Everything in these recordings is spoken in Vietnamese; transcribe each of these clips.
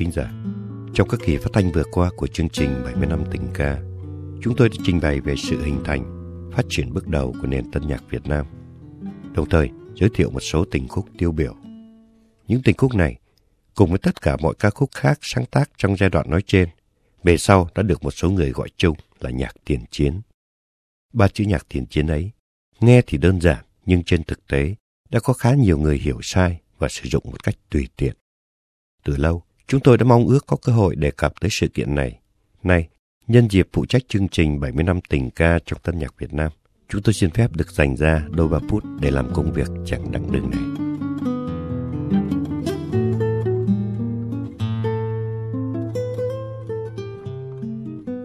thính giả, trong các kỳ phát thanh vừa qua của chương trình 70 năm tình ca, chúng tôi đã trình bày về sự hình thành, phát triển bước đầu của nền tân nhạc Việt Nam, đồng thời giới thiệu một số tình khúc tiêu biểu. Những tình khúc này, cùng với tất cả mọi ca khúc khác sáng tác trong giai đoạn nói trên, về sau đã được một số người gọi chung là nhạc tiền chiến. Ba chữ nhạc tiền chiến ấy, nghe thì đơn giản nhưng trên thực tế đã có khá nhiều người hiểu sai và sử dụng một cách tùy tiện. Từ lâu, chúng tôi đã mong ước có cơ hội đề cập tới sự kiện này. Nay, nhân dịp phụ trách chương trình 70 năm tình ca trong tân nhạc Việt Nam, chúng tôi xin phép được dành ra đôi ba phút để làm công việc chẳng đặng đường này.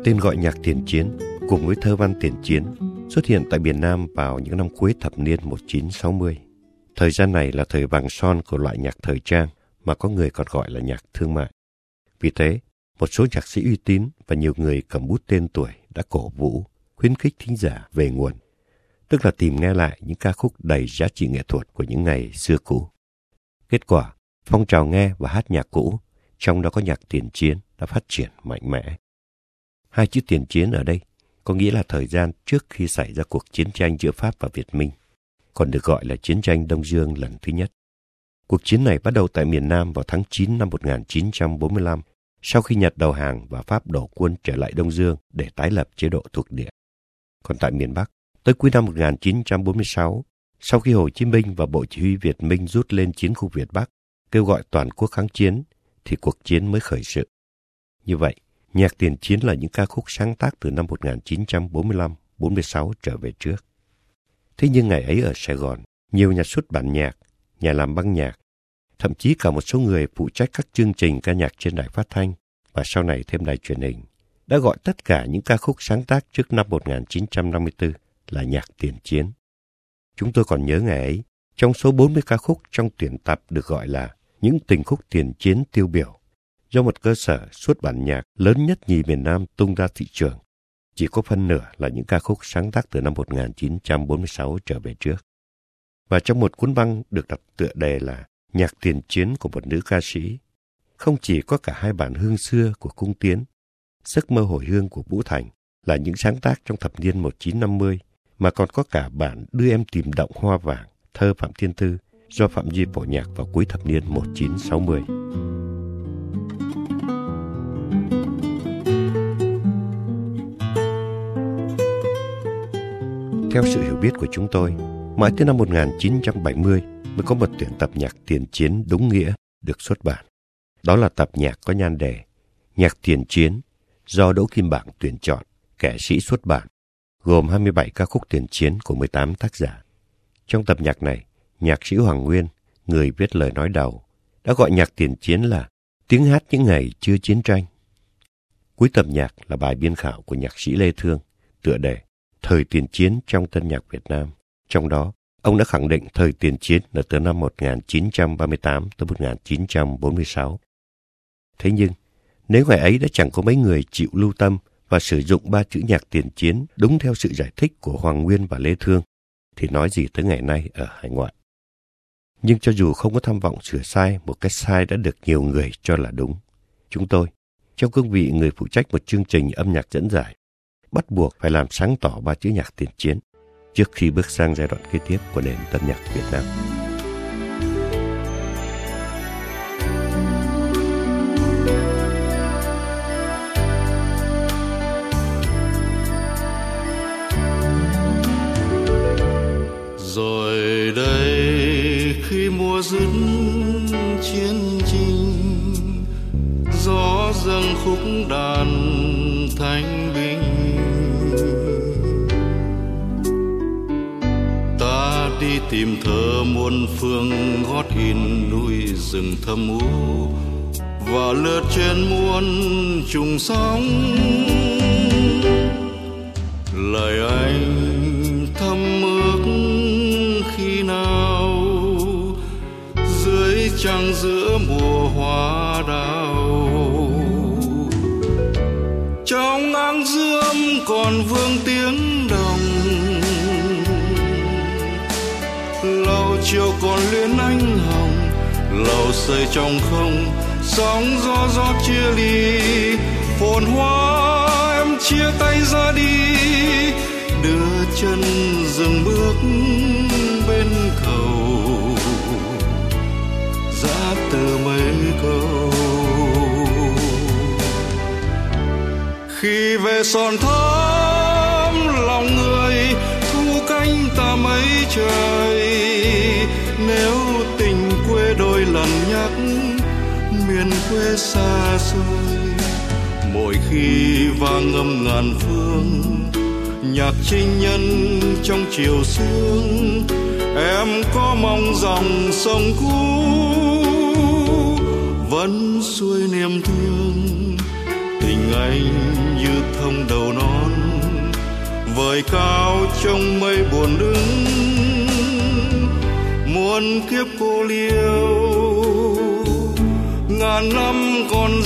Tên gọi nhạc tiền chiến cùng với thơ văn tiền chiến xuất hiện tại miền Nam vào những năm cuối thập niên 1960. Thời gian này là thời vàng son của loại nhạc thời trang mà có người còn gọi là nhạc thương mại. Vì thế, một số nhạc sĩ uy tín và nhiều người cầm bút tên tuổi đã cổ vũ, khuyến khích thính giả về nguồn, tức là tìm nghe lại những ca khúc đầy giá trị nghệ thuật của những ngày xưa cũ. Kết quả, phong trào nghe và hát nhạc cũ, trong đó có nhạc tiền chiến, đã phát triển mạnh mẽ. Hai chữ tiền chiến ở đây có nghĩa là thời gian trước khi xảy ra cuộc chiến tranh giữa Pháp và Việt Minh, còn được gọi là chiến tranh Đông Dương lần thứ nhất. Cuộc chiến này bắt đầu tại miền Nam vào tháng 9 năm 1945, sau khi Nhật đầu hàng và Pháp đổ quân trở lại Đông Dương để tái lập chế độ thuộc địa. Còn tại miền Bắc, tới cuối năm 1946, sau khi Hồ Chí Minh và Bộ Chỉ huy Việt Minh rút lên chiến khu Việt Bắc, kêu gọi toàn quốc kháng chiến, thì cuộc chiến mới khởi sự. Như vậy, nhạc tiền chiến là những ca khúc sáng tác từ năm 1945-46 trở về trước. Thế nhưng ngày ấy ở Sài Gòn, nhiều nhà xuất bản nhạc nhà làm băng nhạc, thậm chí cả một số người phụ trách các chương trình ca nhạc trên đài phát thanh và sau này thêm đài truyền hình, đã gọi tất cả những ca khúc sáng tác trước năm 1954 là nhạc tiền chiến. Chúng tôi còn nhớ ngày ấy, trong số 40 ca khúc trong tuyển tập được gọi là những tình khúc tiền chiến tiêu biểu, do một cơ sở xuất bản nhạc lớn nhất nhì miền Nam tung ra thị trường. Chỉ có phân nửa là những ca khúc sáng tác từ năm 1946 trở về trước và trong một cuốn băng được đặt tựa đề là Nhạc tiền chiến của một nữ ca sĩ. Không chỉ có cả hai bản hương xưa của Cung Tiến, Giấc mơ hồi hương của Vũ Thành là những sáng tác trong thập niên 1950, mà còn có cả bản Đưa em tìm động hoa vàng, thơ Phạm Thiên Tư do Phạm Duy phổ nhạc vào cuối thập niên 1960. Theo sự hiểu biết của chúng tôi, Mãi tới năm 1970 mới có một tuyển tập nhạc tiền chiến đúng nghĩa được xuất bản. Đó là tập nhạc có nhan đề Nhạc tiền chiến do Đỗ Kim Bảng tuyển chọn, kẻ sĩ xuất bản, gồm 27 ca khúc tiền chiến của 18 tác giả. Trong tập nhạc này, nhạc sĩ Hoàng Nguyên, người viết lời nói đầu, đã gọi nhạc tiền chiến là tiếng hát những ngày chưa chiến tranh. Cuối tập nhạc là bài biên khảo của nhạc sĩ Lê Thương, tựa đề Thời tiền chiến trong tân nhạc Việt Nam. Trong đó, ông đã khẳng định thời tiền chiến là từ năm 1938 tới 1946. Thế nhưng, nếu ngày ấy đã chẳng có mấy người chịu lưu tâm và sử dụng ba chữ nhạc tiền chiến đúng theo sự giải thích của Hoàng Nguyên và Lê Thương, thì nói gì tới ngày nay ở hải ngoại. Nhưng cho dù không có tham vọng sửa sai một cách sai đã được nhiều người cho là đúng, chúng tôi, trong cương vị người phụ trách một chương trình âm nhạc dẫn giải, bắt buộc phải làm sáng tỏ ba chữ nhạc tiền chiến trước khi bước sang giai đoạn kế tiếp của nền tân nhạc Việt Nam. Rồi đây khi mùa dứt chiến trình, gió dâng khúc đàn thanh bình tìm thơ muôn phương gót in núi rừng thâm u và lướt trên muôn trùng sóng. Lời anh thâm ước khi nào? Dưới trăng giữa mùa hoa đào. Trong áng dương còn vương tím chiều còn luyến anh hồng, lầu xây trong không, sóng gió gió chia ly. Phồn hoa em chia tay ra đi, đưa chân dừng bước bên cầu. Giá từ mấy câu. Khi về son thắm lòng người, thu cánh ta mấy trời. Miền quê xa xôi. Mỗi khi vang âm ngàn phương, nhạc trinh nhân trong chiều sương, em có mong dòng sông cũ vẫn xuôi niềm thương. Tình anh như thông đầu non, vời cao trong mây buồn đứng. Muôn kiếp cô liêu ngàn năm còn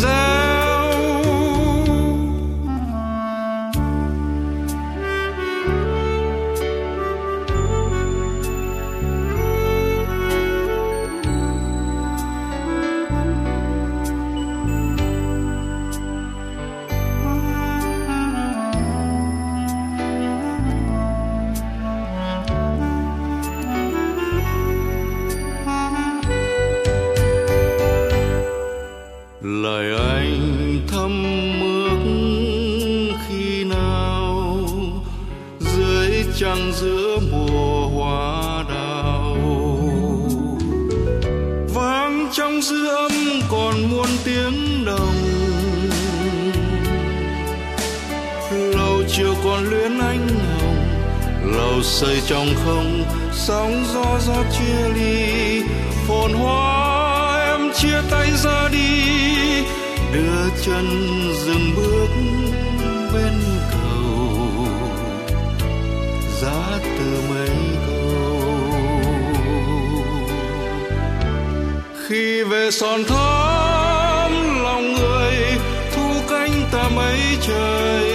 rẽ xây trong không, sóng gió gió chia ly. Phồn hoa em chia tay ra đi, đưa chân dừng bước bên cầu. Giá từ mấy câu? Khi về son thắm, lòng người thu cánh ta mấy trời.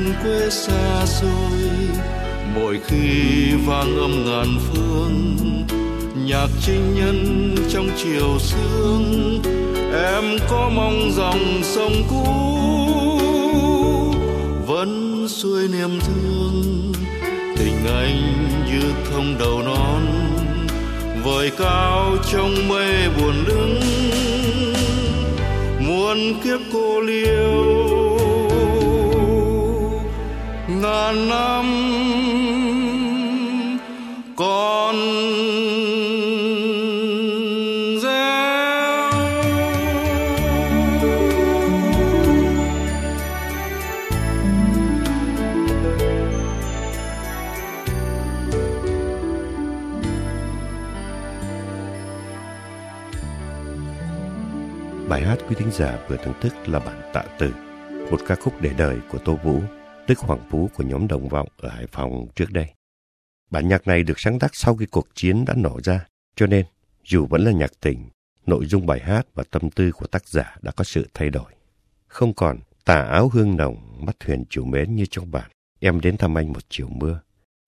Miền quê xa xôi. Mỗi khi vang âm ngàn phương, nhạc trinh nhân trong chiều sương, em có mong dòng sông cũ vẫn xuôi niềm thương. Tình anh như thông đầu non, vời cao trong mây buồn đứng muôn kiếp cô liêu ngàn năm con Bài hát quý thính giả vừa thưởng thức là bản tạ tử, một ca khúc để đời của Tô Vũ, tức Hoàng Phú của nhóm Đồng Vọng ở Hải Phòng trước đây. Bản nhạc này được sáng tác sau khi cuộc chiến đã nổ ra, cho nên dù vẫn là nhạc tình, nội dung bài hát và tâm tư của tác giả đã có sự thay đổi. Không còn tà áo hương nồng, mắt thuyền chiều mến như trong bản Em đến thăm anh một chiều mưa,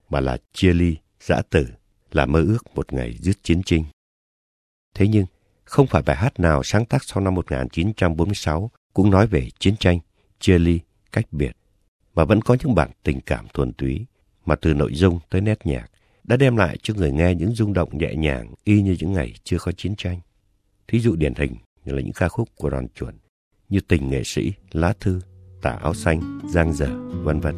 mà là chia ly, dã tử, là mơ ước một ngày dứt chiến tranh. Thế nhưng, không phải bài hát nào sáng tác sau năm 1946 cũng nói về chiến tranh, chia ly, cách biệt, mà vẫn có những bản tình cảm thuần túy mà từ nội dung tới nét nhạc đã đem lại cho người nghe những rung động nhẹ nhàng y như những ngày chưa có chiến tranh. Thí dụ điển hình như là những ca khúc của đoàn chuẩn như Tình nghệ sĩ, Lá thư, Tả áo xanh, Giang dở, vân vân.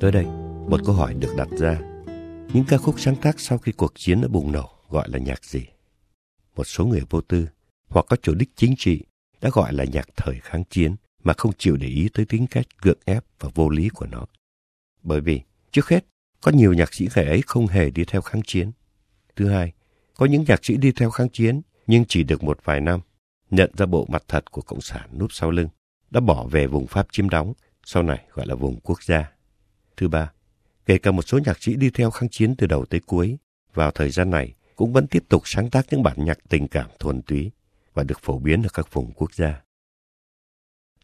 Tới đây, một câu hỏi được đặt ra. Những ca khúc sáng tác sau khi cuộc chiến đã bùng nổ gọi là nhạc gì? Một số người vô tư hoặc có chủ đích chính trị đã gọi là nhạc thời kháng chiến mà không chịu để ý tới tính cách gượng ép và vô lý của nó. Bởi vì, trước hết, có nhiều nhạc sĩ ngày ấy không hề đi theo kháng chiến. Thứ hai, có những nhạc sĩ đi theo kháng chiến nhưng chỉ được một vài năm, nhận ra bộ mặt thật của Cộng sản núp sau lưng, đã bỏ về vùng Pháp chiếm đóng, sau này gọi là vùng quốc gia. Thứ ba, kể cả một số nhạc sĩ đi theo kháng chiến từ đầu tới cuối, vào thời gian này cũng vẫn tiếp tục sáng tác những bản nhạc tình cảm thuần túy và được phổ biến ở các vùng quốc gia.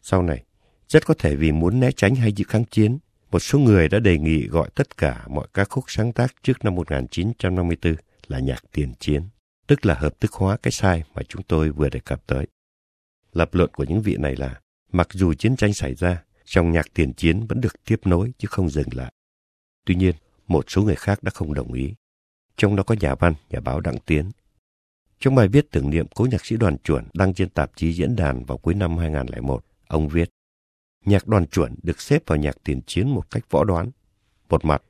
Sau này, Rất có thể vì muốn né tránh hay dự kháng chiến, một số người đã đề nghị gọi tất cả mọi ca khúc sáng tác trước năm 1954 là nhạc tiền chiến, tức là hợp thức hóa cái sai mà chúng tôi vừa đề cập tới. Lập luận của những vị này là, mặc dù chiến tranh xảy ra, dòng nhạc tiền chiến vẫn được tiếp nối chứ không dừng lại. Tuy nhiên, một số người khác đã không đồng ý. Trong đó có nhà văn, nhà báo Đặng Tiến. Trong bài viết tưởng niệm cố nhạc sĩ đoàn chuẩn đăng trên tạp chí Diễn đàn vào cuối năm 2001, ông viết Nhạc đoàn chuẩn được xếp vào nhạc tiền chiến một cách võ đoán. Một mặt,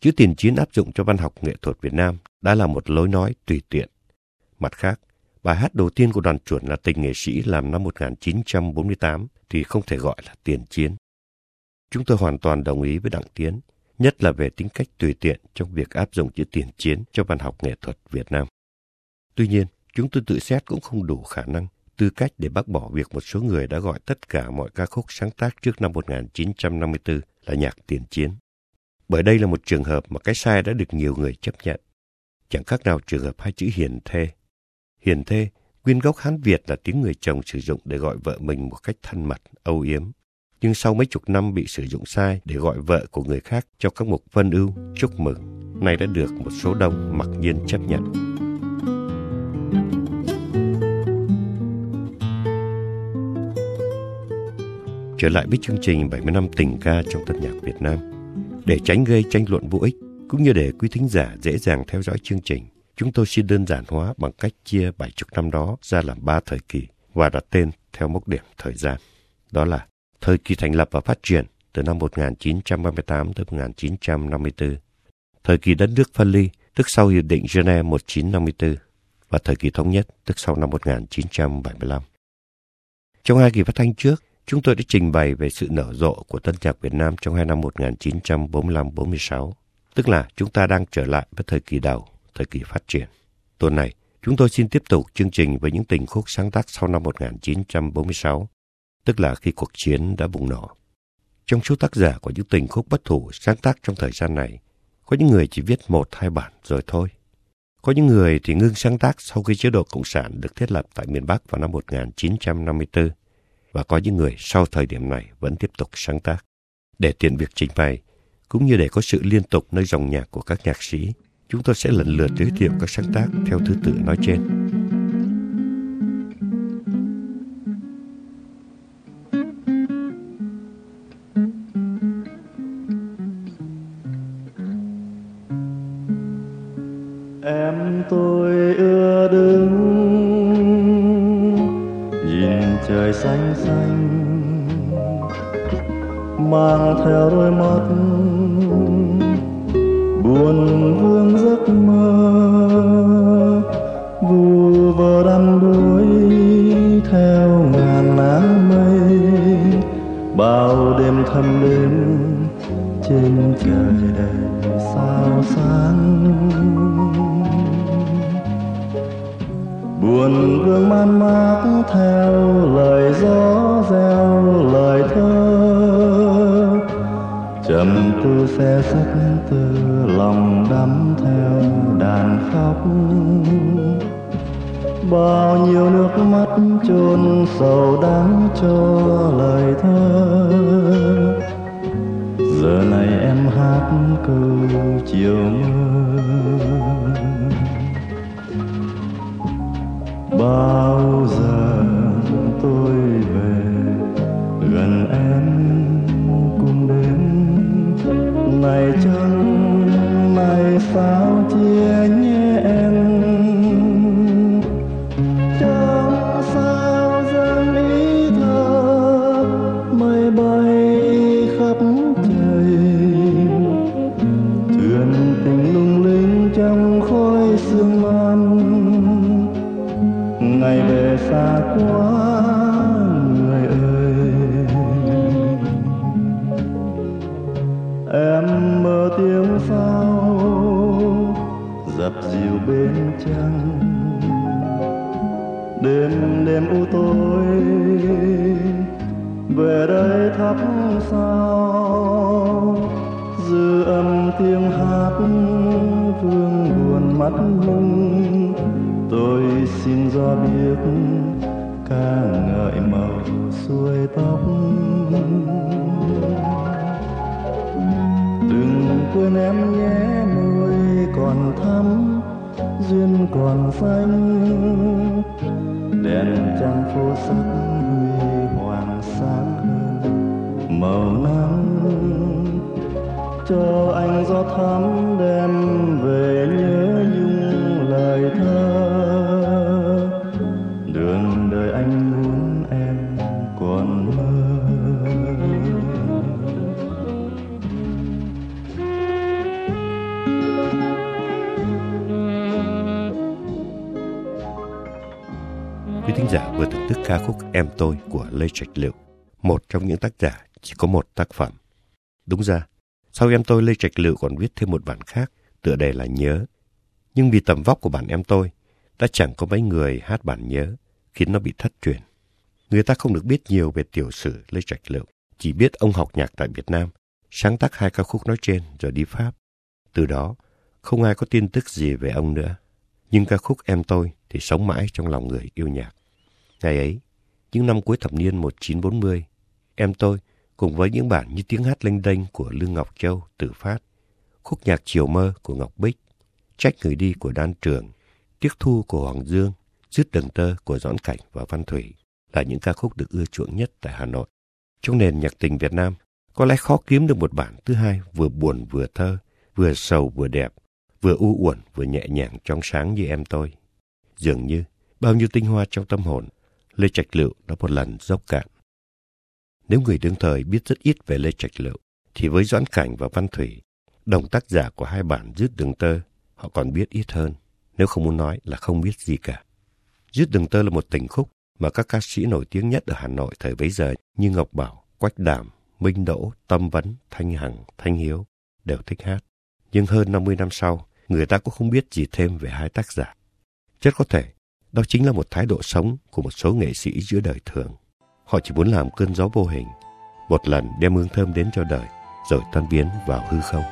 chữ tiền chiến áp dụng cho văn học nghệ thuật Việt Nam đã là một lối nói tùy tiện. Mặt khác, bài hát đầu tiên của đoàn chuẩn là tình nghệ sĩ làm năm 1948 thì không thể gọi là tiền chiến. Chúng tôi hoàn toàn đồng ý với Đặng Tiến, nhất là về tính cách tùy tiện trong việc áp dụng chữ tiền chiến cho văn học nghệ thuật Việt Nam. Tuy nhiên, chúng tôi tự xét cũng không đủ khả năng, tư cách để bác bỏ việc một số người đã gọi tất cả mọi ca khúc sáng tác trước năm 1954 là nhạc tiền chiến. Bởi đây là một trường hợp mà cái sai đã được nhiều người chấp nhận. Chẳng khác nào trường hợp hai chữ hiền thê. Hiền thê, nguyên gốc Hán Việt là tiếng người chồng sử dụng để gọi vợ mình một cách thân mật, âu yếm. Nhưng sau mấy chục năm bị sử dụng sai để gọi vợ của người khác cho các mục vân ưu, chúc mừng, nay đã được một số đông mặc nhiên chấp nhận. Trở lại với chương trình 70 năm tình ca trong tân nhạc Việt Nam. Để tránh gây tranh luận vô ích, cũng như để quý thính giả dễ dàng theo dõi chương trình, chúng tôi xin đơn giản hóa bằng cách chia 70 năm đó ra làm ba thời kỳ và đặt tên theo mốc điểm thời gian. Đó là thời kỳ thành lập và phát triển từ năm 1938 tới 1954, thời kỳ đất nước phân ly, tức sau Hiệp định Geneva 1954, và thời kỳ thống nhất, tức sau năm 1975. Trong hai kỳ phát thanh trước, chúng tôi đã trình bày về sự nở rộ của tân nhạc Việt Nam trong hai năm 1945-46, tức là chúng ta đang trở lại với thời kỳ đầu, thời kỳ phát triển. Tuần này, chúng tôi xin tiếp tục chương trình với những tình khúc sáng tác sau năm 1946, tức là khi cuộc chiến đã bùng nổ. Trong số tác giả của những tình khúc bất thủ sáng tác trong thời gian này, có những người chỉ viết một hai bản rồi thôi. Có những người thì ngưng sáng tác sau khi chế độ Cộng sản được thiết lập tại miền Bắc vào năm 1954 và có những người sau thời điểm này vẫn tiếp tục sáng tác. Để tiện việc trình bày, cũng như để có sự liên tục nơi dòng nhạc của các nhạc sĩ, chúng tôi sẽ lần lượt giới thiệu các sáng tác theo thứ tự nói trên. Ngàn nắng mây, bao đêm thâm đêm trên trời đầy sao sáng. Buồn vương man mác theo lời gió reo, lời thơ, trầm tư xe sắc từ lòng đắm theo đàn khóc bao nhiêu nước mắt chôn sầu đắng cho lời thơ. Giờ này em hát câu chiều mưa. Bao trăng đêm đêm u tối, về đây thắp sao dư âm tiếng hát vương buồn mắt lưng tôi xin ra biết ca ngợi màu xuôi tóc. Đừng quên em nhé môi còn thắm duyên còn xanh đèn trăng phố sắc huy hoàng sáng hơn. Màu nắng cho anh gió thắm đem về ca khúc Em Tôi của Lê Trạch Liệu, một trong những tác giả chỉ có một tác phẩm. Đúng ra, sau Em Tôi Lê Trạch Liệu còn viết thêm một bản khác, tựa đề là Nhớ. Nhưng vì tầm vóc của bản Em Tôi, đã chẳng có mấy người hát bản Nhớ, khiến nó bị thất truyền. Người ta không được biết nhiều về tiểu sử Lê Trạch Liệu, chỉ biết ông học nhạc tại Việt Nam, sáng tác hai ca khúc nói trên rồi đi Pháp. Từ đó, không ai có tin tức gì về ông nữa. Nhưng ca khúc Em Tôi thì sống mãi trong lòng người yêu nhạc. Ngày ấy, những năm cuối thập niên 1940, Em Tôi cùng với những bản như tiếng hát lênh đênh của Lương Ngọc Châu, Tử Phát, khúc nhạc Chiều Mơ của Ngọc Bích, Trách Người Đi của Đan Trường, Tiếc Thu của Hoàng Dương, Dứt Đường Tơ của Doãn Cảnh và Văn Thủy là những ca khúc được ưa chuộng nhất tại Hà Nội. Trong nền nhạc tình Việt Nam, có lẽ khó kiếm được một bản thứ hai vừa buồn vừa thơ, vừa sầu vừa đẹp, vừa u uẩn vừa nhẹ nhàng trong sáng như em tôi. Dường như, bao nhiêu tinh hoa trong tâm hồn, Lê Trạch Lựu đã một lần dốc cạn. Nếu người đương thời biết rất ít về Lê Trạch Lựu, thì với Doãn Cảnh và Văn Thủy, đồng tác giả của hai bản Dứt Đường Tơ, họ còn biết ít hơn, nếu không muốn nói là không biết gì cả. Dứt Đường Tơ là một tình khúc mà các ca sĩ nổi tiếng nhất ở Hà Nội thời bấy giờ như Ngọc Bảo, Quách Đàm, Minh Đỗ, Tâm Vấn, Thanh Hằng, Thanh Hiếu đều thích hát. Nhưng hơn 50 năm sau, người ta cũng không biết gì thêm về hai tác giả. Rất có thể, đó chính là một thái độ sống của một số nghệ sĩ giữa đời thường. Họ chỉ muốn làm cơn gió vô hình, một lần đem hương thơm đến cho đời, rồi tan biến vào hư không.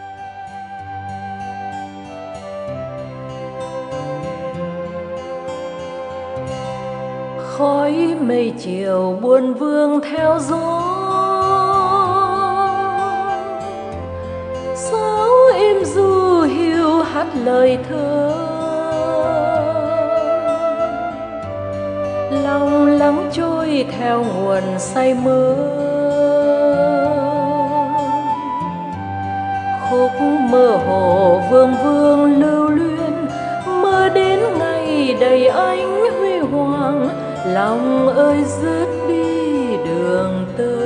khói mây chiều buồn vương theo gió sáo im du hiu hát lời thơ theo nguồn say mơ khúc mơ hồ vương vương lưu luyến, mơ đến ngày đầy ánh huy hoàng. Lòng ơi dứt đi đường tơ.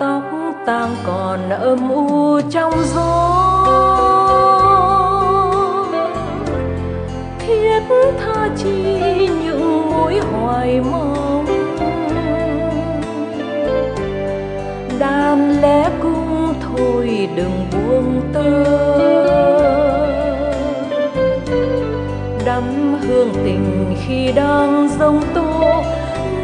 Tóc tang còn âm u trong gió. Hoài mong đàn lẽ cung thôi đừng buông tơ. Đắm hương tình khi đang dông tô,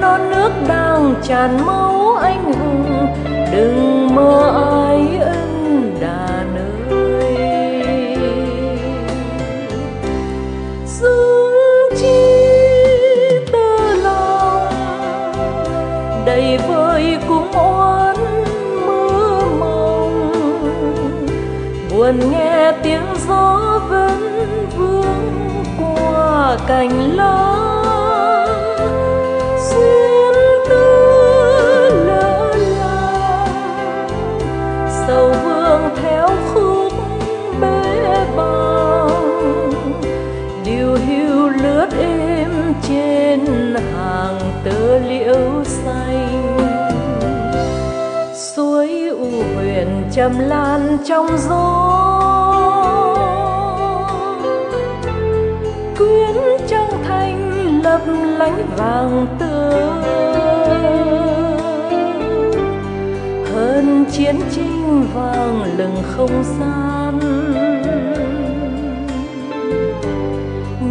non nước đang tràn máu anh hùng. Đừng mơ ai ơi cành lá, xuyên tư lỡ làng sầu vương theo khúc bế bằng điều hiu lướt êm trên hàng tơ liễu xanh. Suối u huyền trầm lan trong gió lấp lánh vàng tươi. Hơn chiến tranh vàng lừng không gian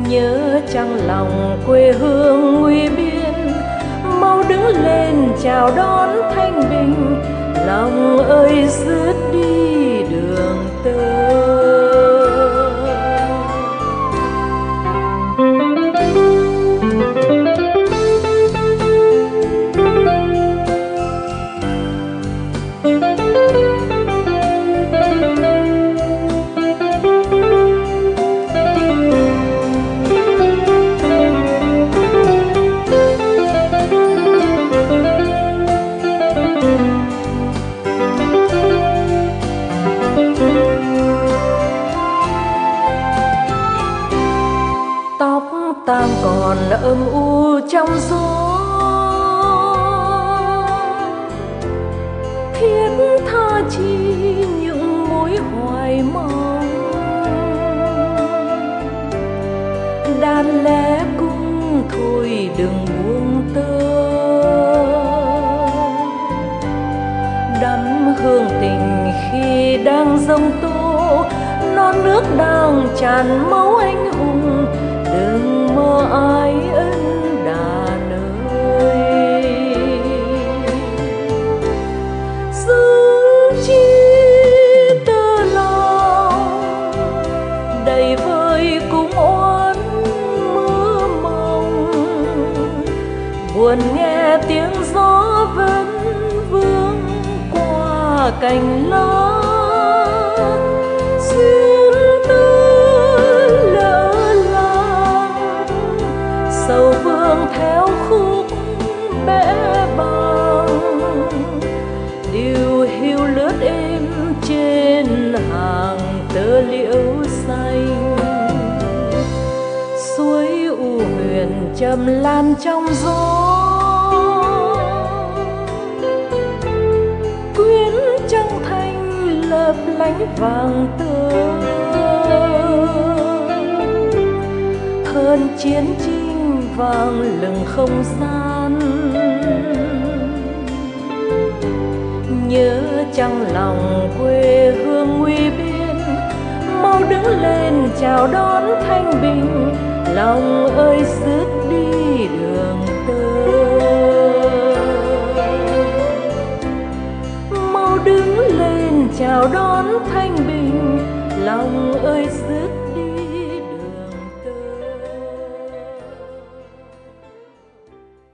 nhớ trăng lòng quê hương nguy biên, mau đứng lên chào đón thanh bình. Lòng ơi dứt đi đường tơ còn âm u trong gió. Thiết tha chi những mối hoài mong. Đàn lẽ cung thôi đừng buông tơ. Đắm hương tình khi đang dông tô, non nước đang tràn máu anh hùng. Đừng mơ ai chi tơ lòng đầy vơi cũng oán mưa mong buồn nghe tiếng gió vẫn vương qua cành lá. Trầm lan trong gió. Quyến trăng thanh lấp lánh vàng tường hơn chiến trinh vang lừng không gian nhớ trăng lòng quê hương nguy biên, mau đứng lên chào đón thanh bình. Lòng ơi, xứ đi đường tơ. Mau đứng lên chào đón thanh bình lòng ơi dứt